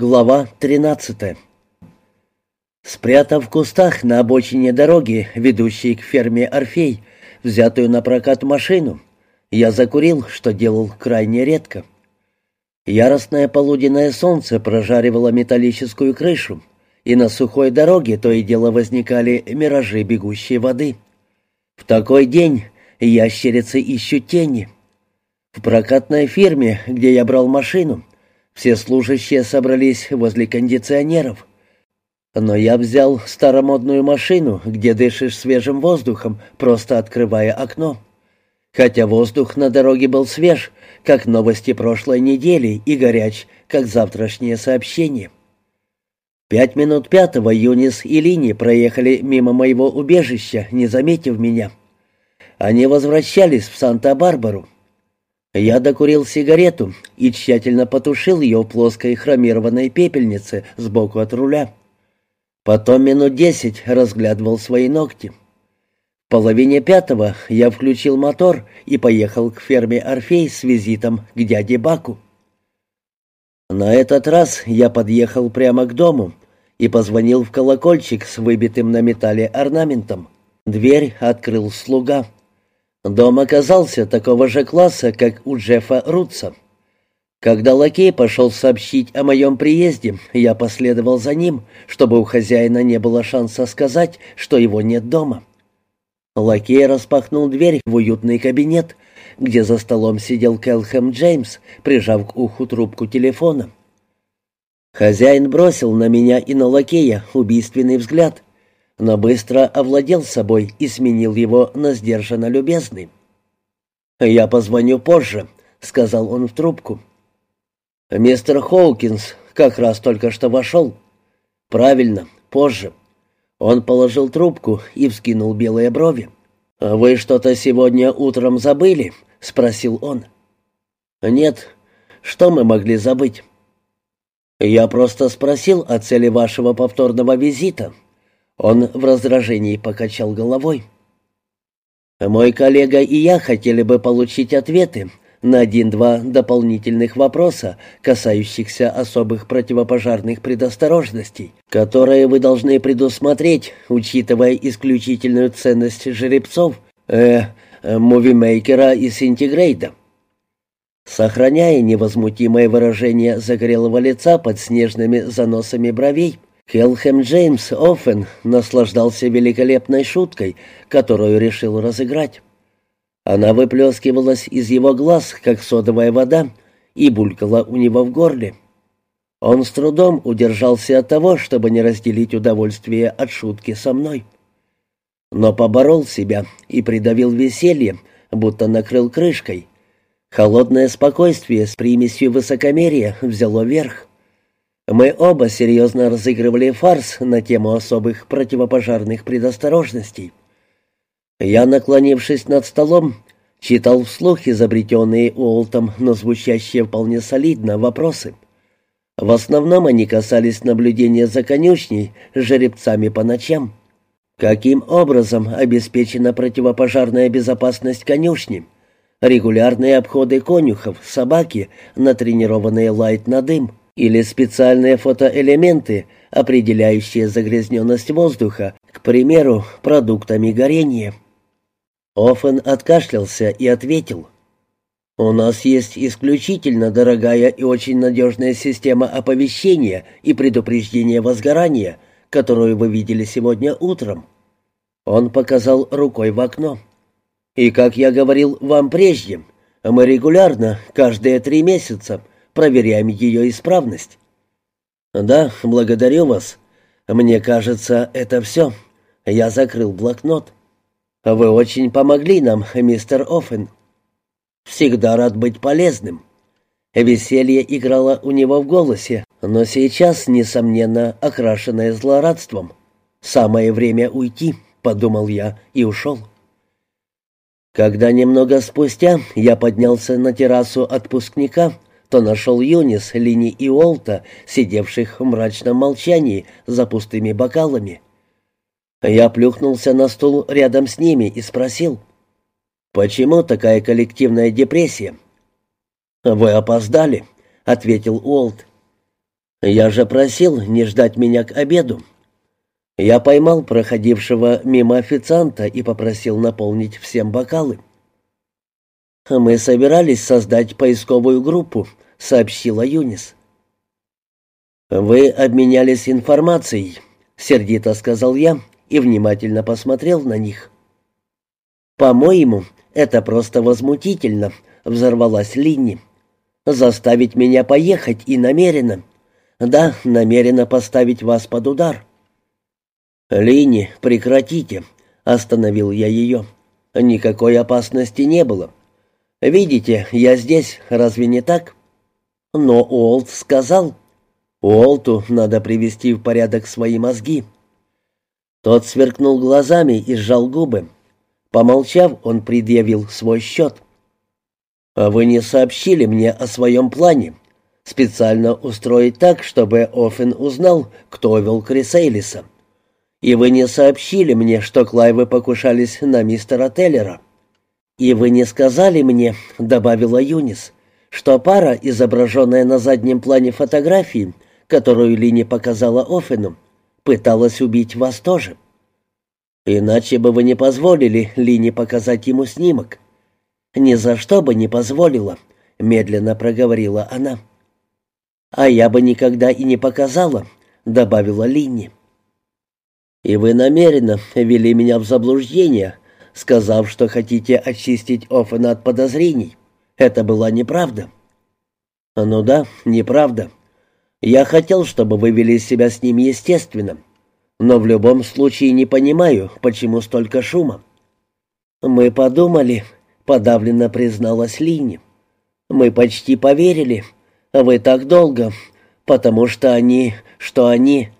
Глава 13 Спрятав в кустах на обочине дороги, ведущей к ферме Орфей, взятую на прокат машину, я закурил, что делал крайне редко. Яростное полуденное солнце прожаривало металлическую крышу, и на сухой дороге то и дело возникали миражи бегущей воды. В такой день ящерицы ищут тени. В прокатной фирме, где я брал машину, все служащие собрались возле кондиционеров. Но я взял старомодную машину, где дышишь свежим воздухом, просто открывая окно. Хотя воздух на дороге был свеж, как новости прошлой недели, и горяч, как завтрашнее сообщение. Пять минут пятого Юнис и Лини проехали мимо моего убежища, не заметив меня. Они возвращались в Санта-Барбару. Я докурил сигарету и тщательно потушил ее в плоской хромированной пепельнице сбоку от руля. Потом минут десять разглядывал свои ногти. В половине пятого я включил мотор и поехал к ферме Орфей с визитом к дяде Баку. На этот раз я подъехал прямо к дому и позвонил в колокольчик с выбитым на металле орнаментом. Дверь открыл слуга. Дом оказался такого же класса, как у Джеффа Рутса. Когда лакей пошел сообщить о моем приезде, я последовал за ним, чтобы у хозяина не было шанса сказать, что его нет дома. Лакей распахнул дверь в уютный кабинет, где за столом сидел Келхэм Джеймс, прижав к уху трубку телефона. Хозяин бросил на меня и на лакея убийственный взгляд — но быстро овладел собой и сменил его на сдержанно любезный. «Я позвоню позже», — сказал он в трубку. «Мистер Хоукинс как раз только что вошел». «Правильно, позже». Он положил трубку и вскинул белые брови. «Вы что-то сегодня утром забыли?» — спросил он. «Нет. Что мы могли забыть?» «Я просто спросил о цели вашего повторного визита», он в раздражении покачал головой. «Мой коллега и я хотели бы получить ответы на один-два дополнительных вопроса, касающихся особых противопожарных предосторожностей, которые вы должны предусмотреть, учитывая исключительную ценность жеребцов, э, мувимейкера и синтегрейда». Сохраняя невозмутимое выражение загорелого лица под снежными заносами бровей, Хелхэм Джеймс Оффен наслаждался великолепной шуткой, которую решил разыграть. Она выплескивалась из его глаз, как содовая вода, и булькала у него в горле. Он с трудом удержался от того, чтобы не разделить удовольствие от шутки со мной. Но поборол себя и придавил веселье, будто накрыл крышкой. Холодное спокойствие с примесью высокомерия взяло верх. Мы оба серьезно разыгрывали фарс на тему особых противопожарных предосторожностей. Я, наклонившись над столом, читал вслух изобретенные Уолтом, но звучащие вполне солидно вопросы. В основном они касались наблюдения за конюшней жеребцами по ночам. Каким образом обеспечена противопожарная безопасность конюшни? Регулярные обходы конюхов, собаки, натренированные лайт на дым — или специальные фотоэлементы, определяющие загрязненность воздуха, к примеру, продуктами горения. Оффен откашлялся и ответил. «У нас есть исключительно дорогая и очень надежная система оповещения и предупреждения возгорания, которую вы видели сегодня утром». Он показал рукой в окно. «И, как я говорил вам прежде, мы регулярно, каждые три месяца, проверяем ее исправность». «Да, благодарю вас. Мне кажется, это все. Я закрыл блокнот. Вы очень помогли нам, мистер Оффен. Всегда рад быть полезным». Веселье играло у него в голосе, но сейчас, несомненно, окрашенное злорадством. «Самое время уйти», — подумал я и ушел. Когда немного спустя я поднялся на террасу отпускника, то нашел Юнис, Лини и Уолта, сидевших в мрачном молчании за пустыми бокалами. Я плюхнулся на стул рядом с ними и спросил, «Почему такая коллективная депрессия?» «Вы опоздали», — ответил Уолт. Я же просил не ждать меня к обеду. Я поймал проходившего мимо официанта и попросил наполнить всем бокалы. «Мы собирались создать поисковую группу», — сообщила Юнис. «Вы обменялись информацией», — сердито сказал я и внимательно посмотрел на них. «По-моему, это просто возмутительно», — взорвалась Линни. «Заставить меня поехать и намеренно. Да, намеренно поставить вас под удар». «Линни, прекратите», — остановил я ее. «Никакой опасности не было. Видите, я здесь, разве не так?» «Но Уолт сказал...» «Уолту надо привести в порядок свои мозги». Тот сверкнул глазами и сжал губы. Помолчав, он предъявил свой счет. «А вы не сообщили мне о своем плане. Специально устроить так, чтобы Оффен узнал, кто вел Крисейлиса. И вы не сообщили мне, что Клайвы покушались на мистера Теллера. И вы не сказали мне, — добавила Юнис, — что пара, изображенная на заднем плане фотографии, которую Лини показала Оффену, пыталась убить вас тоже». Иначе бы вы не позволили Лине показать ему снимок. Ни за что бы не позволила, медленно проговорила она. А я бы никогда и не показала, добавила Линни. И вы намеренно ввели меня в заблуждение, сказав, что хотите очистить Оффена от подозрений. Это была неправда. Ну да, неправда. Я хотел, чтобы вы вели себя с ним естественно но в любом случае не понимаю, почему столько шума». «Мы подумали», — подавленно призналась Линни. «Мы почти поверили. Вы так долго, потому что они... что они...»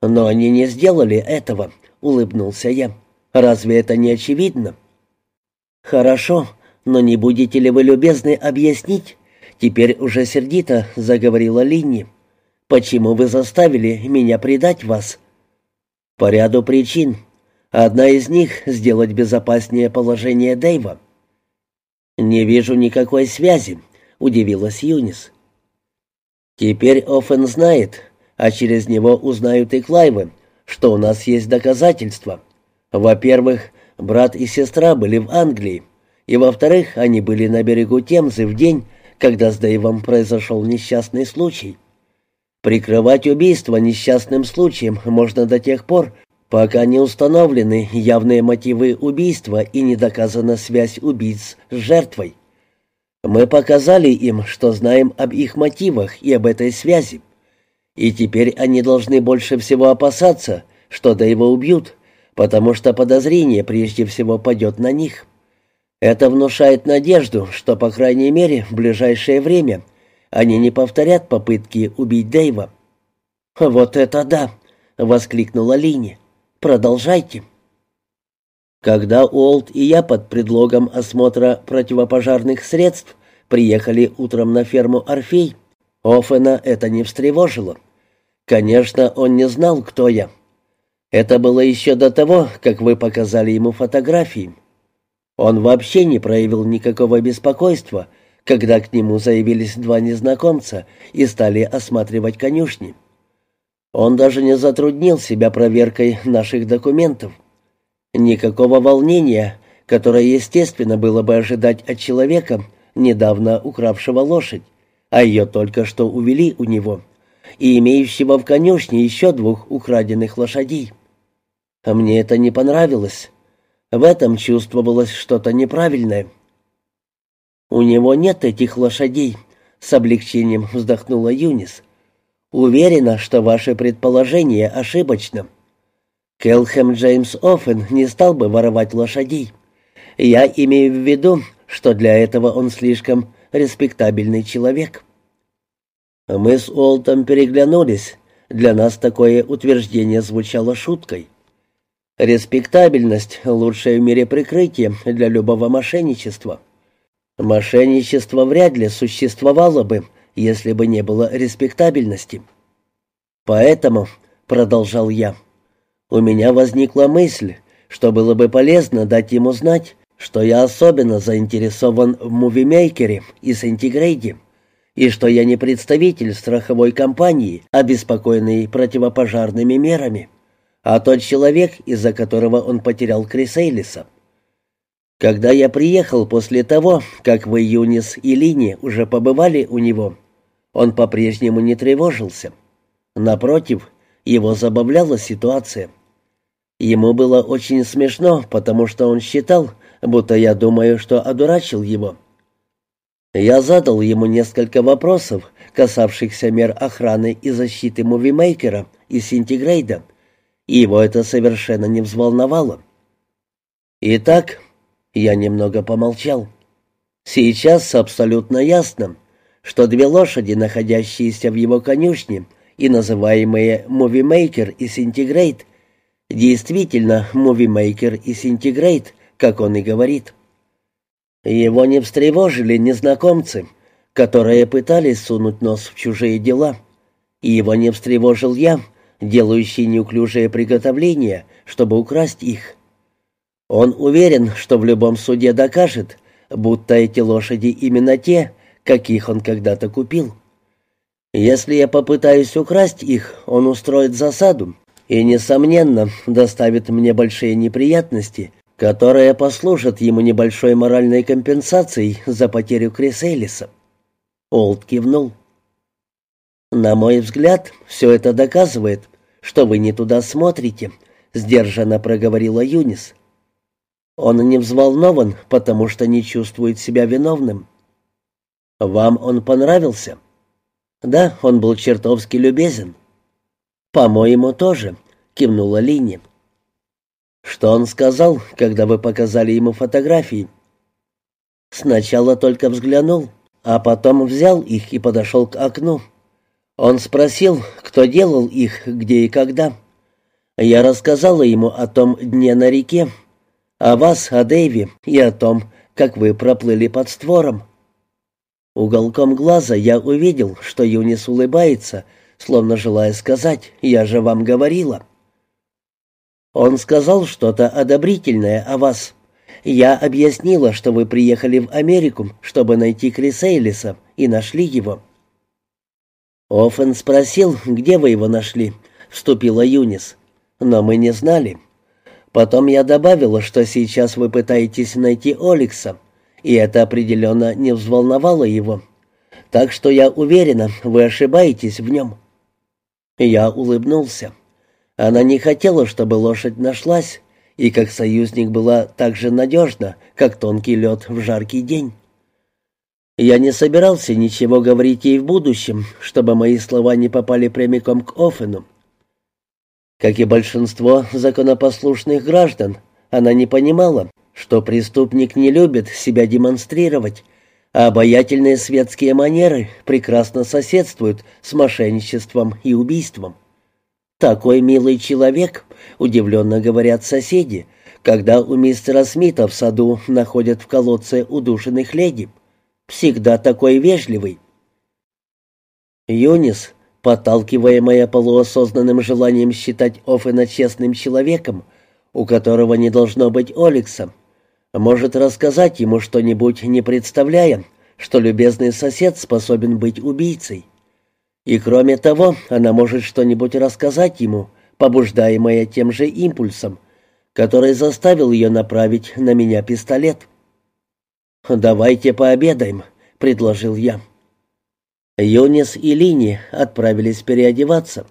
«Но они не сделали этого», — улыбнулся я. «Разве это не очевидно?» «Хорошо, но не будете ли вы любезны объяснить?» Теперь уже сердито заговорила Линни. «Почему вы заставили меня предать вас?» По ряду причин. Одна из них — сделать безопаснее положение Дэйва. «Не вижу никакой связи», — удивилась Юнис. «Теперь Оффен знает, а через него узнают и Клайвы, что у нас есть доказательства. Во-первых, брат и сестра были в Англии, и во-вторых, они были на берегу Темзы в день, когда с Дэйвом произошел несчастный случай. Прикрывать убийство несчастным случаем можно до тех пор, пока не установлены явные мотивы убийства и не доказана связь убийц с жертвой. Мы показали им, что знаем об их мотивах и об этой связи. И теперь они должны больше всего опасаться, что его убьют, потому что подозрение прежде всего падет на них. Это внушает надежду, что, по крайней мере, в ближайшее время они не повторят попытки убить Дэйва». «Вот это да!» — воскликнула Лини. «Продолжайте». Когда Уолт и я под предлогом осмотра противопожарных средств приехали утром на ферму «Орфей», Оффена это не встревожило. Конечно, он не знал, кто я. Это было еще до того, как вы показали ему фотографии. Он вообще не проявил никакого беспокойства — когда к нему заявились два незнакомца и стали осматривать конюшни. Он даже не затруднил себя проверкой наших документов. Никакого волнения, которое, естественно, было бы ожидать от человека, недавно укравшего лошадь, а ее только что увели у него, и имеющего в конюшне еще двух украденных лошадей. А мне это не понравилось. В этом чувствовалось что-то неправильное. «У него нет этих лошадей», — с облегчением вздохнула Юнис. «Уверена, что ваше предположение ошибочно. Келхэм Джеймс Оффен не стал бы воровать лошадей. Я имею в виду, что для этого он слишком респектабельный человек». Мы с Уолтом переглянулись. Для нас такое утверждение звучало шуткой. Респектабельность — лучшее в мире прикрытие для любого мошенничества. Мошенничество вряд ли существовало бы, если бы не было респектабельности. Поэтому, продолжал я, у меня возникла мысль, что было бы полезно дать ему знать, что я особенно заинтересован в мувимейкере и Сентигрейде, и что я не представитель страховой компании, обеспокоенный противопожарными мерами, а тот человек, из-за которого он потерял Крисейлиса. Когда я приехал после того, как вы, Юнис и Лини, уже побывали у него, он по-прежнему не тревожился. Напротив, его забавляла ситуация. Ему было очень смешно, потому что он считал, будто я думаю, что одурачил его. Я задал ему несколько вопросов, касавшихся мер охраны и защиты мувимейкера и Синтигрейда, и его это совершенно не взволновало. Итак, я немного помолчал. Сейчас абсолютно ясно, что две лошади, находящиеся в его конюшне, и называемые «мувимейкер» и «синтигрейт», действительно «мувимейкер» и «синтигрейт», как он и говорит. Его не встревожили незнакомцы, которые пытались сунуть нос в чужие дела, и его не встревожил я, делающий неуклюжие приготовления, чтобы украсть их. Он уверен, что в любом суде докажет, будто эти лошади именно те, каких он когда-то купил. Если я попытаюсь украсть их, он устроит засаду и, несомненно, доставит мне большие неприятности, которые послужат ему небольшой моральной компенсацией за потерю Криселиса. Олд кивнул. «На мой взгляд, все это доказывает, что вы не туда смотрите», — сдержанно проговорила Юнис. Он не взволнован, потому что не чувствует себя виновным. Вам он понравился? Да, он был чертовски любезен. По-моему, тоже, кивнула Линни. Что он сказал, когда вы показали ему фотографии? Сначала только взглянул, а потом взял их и подошел к окну. Он спросил, кто делал их, где и когда. Я рассказала ему о том дне на реке, о вас, о Дэйви и о том, как вы проплыли под створом. Уголком глаза я увидел, что Юнис улыбается, словно желая сказать «я же вам говорила». Он сказал что-то одобрительное о вас. Я объяснила, что вы приехали в Америку, чтобы найти Крисейлиса, и нашли его. Оффен спросил, где вы его нашли, вступила Юнис. Но мы не знали. Потом я добавила, что сейчас вы пытаетесь найти Оликса, и это определенно не взволновало его. Так что я уверена, вы ошибаетесь в нем». Я улыбнулся. Она не хотела, чтобы лошадь нашлась, и как союзник была так же надежна, как тонкий лед в жаркий день. Я не собирался ничего говорить ей в будущем, чтобы мои слова не попали прямиком к Офену. Как и большинство законопослушных граждан, она не понимала, что преступник не любит себя демонстрировать, а обаятельные светские манеры прекрасно соседствуют с мошенничеством и убийством. «Такой милый человек», — удивленно говорят соседи, когда у мистера Смита в саду находят в колодце удушенных леди. «Всегда такой вежливый». Юнис, подталкиваемая полуосознанным желанием считать Оффена честным человеком, у которого не должно быть Оликса, может рассказать ему что-нибудь, не представляя, что любезный сосед способен быть убийцей. И кроме того, она может что-нибудь рассказать ему, побуждаемая тем же импульсом, который заставил ее направить на меня пистолет. «Давайте пообедаем», — предложил я. Юнис и Лини отправились переодеваться.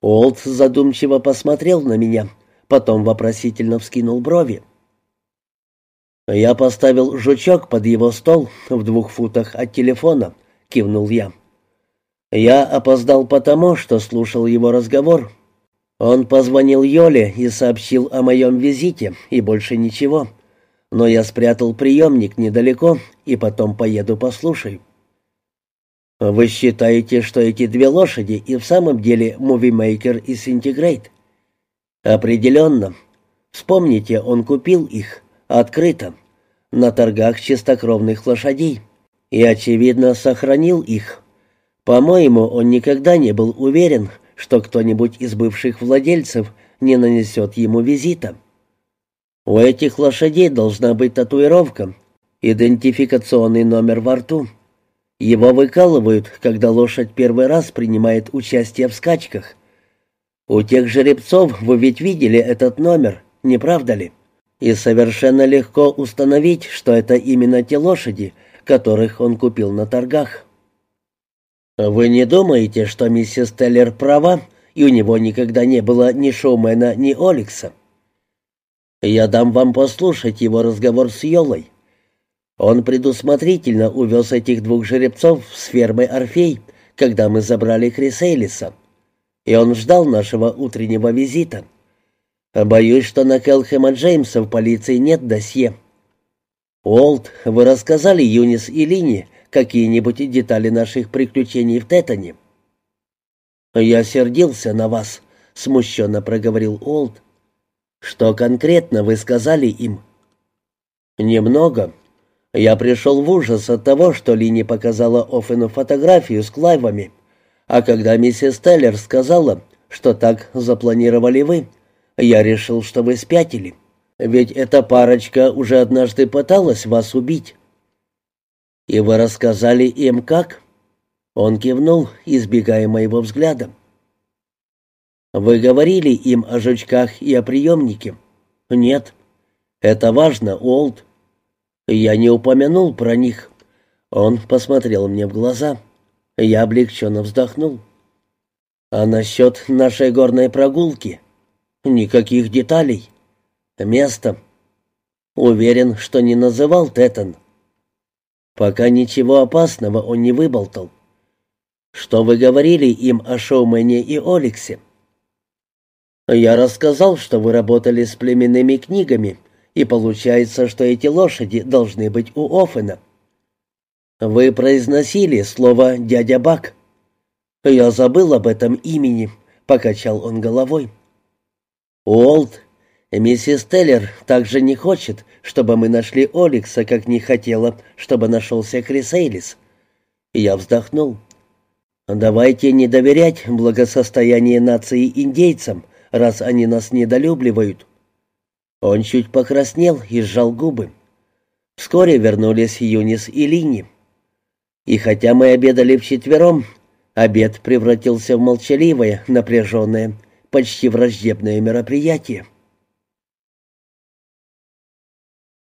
Олд задумчиво посмотрел на меня, потом вопросительно вскинул брови. «Я поставил жучок под его стол в двух футах от телефона», — кивнул я. «Я опоздал потому, что слушал его разговор. Он позвонил Йоле и сообщил о моем визите, и больше ничего. Но я спрятал приемник недалеко, и потом поеду послушаю». «Вы считаете, что эти две лошади и в самом деле мувимейкер и синтегрейт?» «Определенно. Вспомните, он купил их, открыто, на торгах чистокровных лошадей, и, очевидно, сохранил их. По-моему, он никогда не был уверен, что кто-нибудь из бывших владельцев не нанесет ему визита. У этих лошадей должна быть татуировка, идентификационный номер во рту. Его выкалывают, когда лошадь первый раз принимает участие в скачках. У тех жеребцов вы ведь видели этот номер, не правда ли? И совершенно легко установить, что это именно те лошади, которых он купил на торгах. Вы не думаете, что миссис Теллер права, и у него никогда не было ни Шоумена, ни Оликса? Я дам вам послушать его разговор с Йолой. Он предусмотрительно увез этих двух жеребцов с фермы Орфей, когда мы забрали Крисейлиса. И он ждал нашего утреннего визита. Боюсь, что на Келхэма Джеймса в полиции нет досье. Уолт, вы рассказали Юнис и Лини какие-нибудь детали наших приключений в Тетане?» «Я сердился на вас», — смущенно проговорил Уолт. «Что конкретно вы сказали им?» «Немного. Я пришел в ужас от того, что Лини показала Оффену фотографию с Клайвами, а когда миссис Теллер сказала, что так запланировали вы, я решил, что вы спятили. Ведь эта парочка уже однажды пыталась вас убить». «И вы рассказали им как?» Он кивнул, избегая моего взгляда. «Вы говорили им о жучках и о приемнике?» «Нет». «Это важно, Уолт». «Я не упомянул про них». Он посмотрел мне в глаза. Я облегченно вздохнул. «А насчет нашей горной прогулки?» «Никаких деталей». «Место?» «Уверен, что не называл Теттон». «Пока ничего опасного он не выболтал». «Что вы говорили им о Шоумене и Оликсе?» «Я рассказал, что вы работали с племенными книгами, и получается, что эти лошади должны быть у Оффена». «Вы произносили слово «дядя Бак». «Я забыл об этом имени», — покачал он головой. «Уолт, миссис Теллер также не хочет, чтобы мы нашли Оликса, как не хотела, чтобы нашелся Крис Эйлис». Я вздохнул. «Давайте не доверять благосостояние нации индейцам, раз они нас недолюбливают». Он чуть покраснел и сжал губы. Вскоре вернулись Юнис и Лини. И хотя мы обедали вчетвером, обед превратился в молчаливое, напряженное, почти враждебное мероприятие.